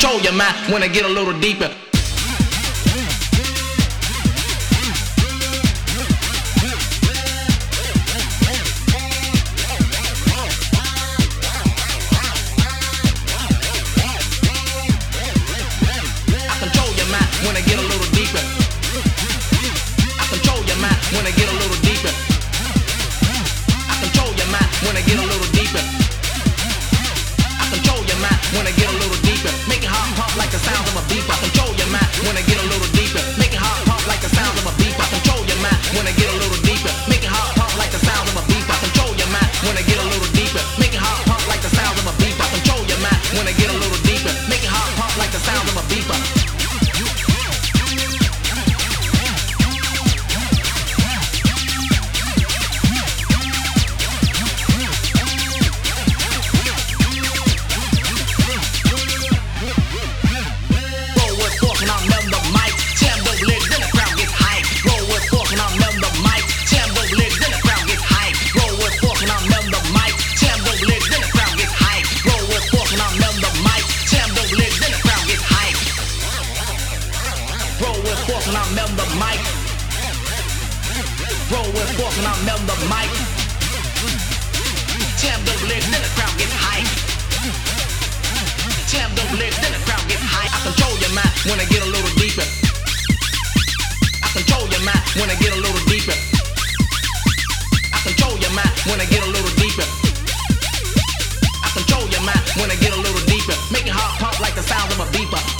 control your mind when I get a little deeper. force and I melt the mic. Roll with force and I melt the mic. Jam the lyrics, then the crowd gets hype. Jam the lyrics, then the crowd gets hype. I control your mind when I get a little deeper. I control your mind when I get a little deeper. I control your mind when I get a little deeper. I control your mind when I get a little deeper. Making heart pump like the sound of a beeper.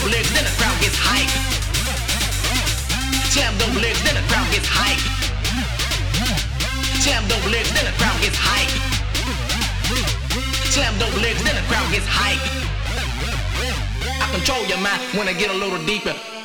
those legs, then the crowd gets hype. Slam those legs, then the crowd gets hype. Slam those legs, then the crowd gets hype. Slam those legs, then the crowd gets hype. I control your mind when I get a little deeper.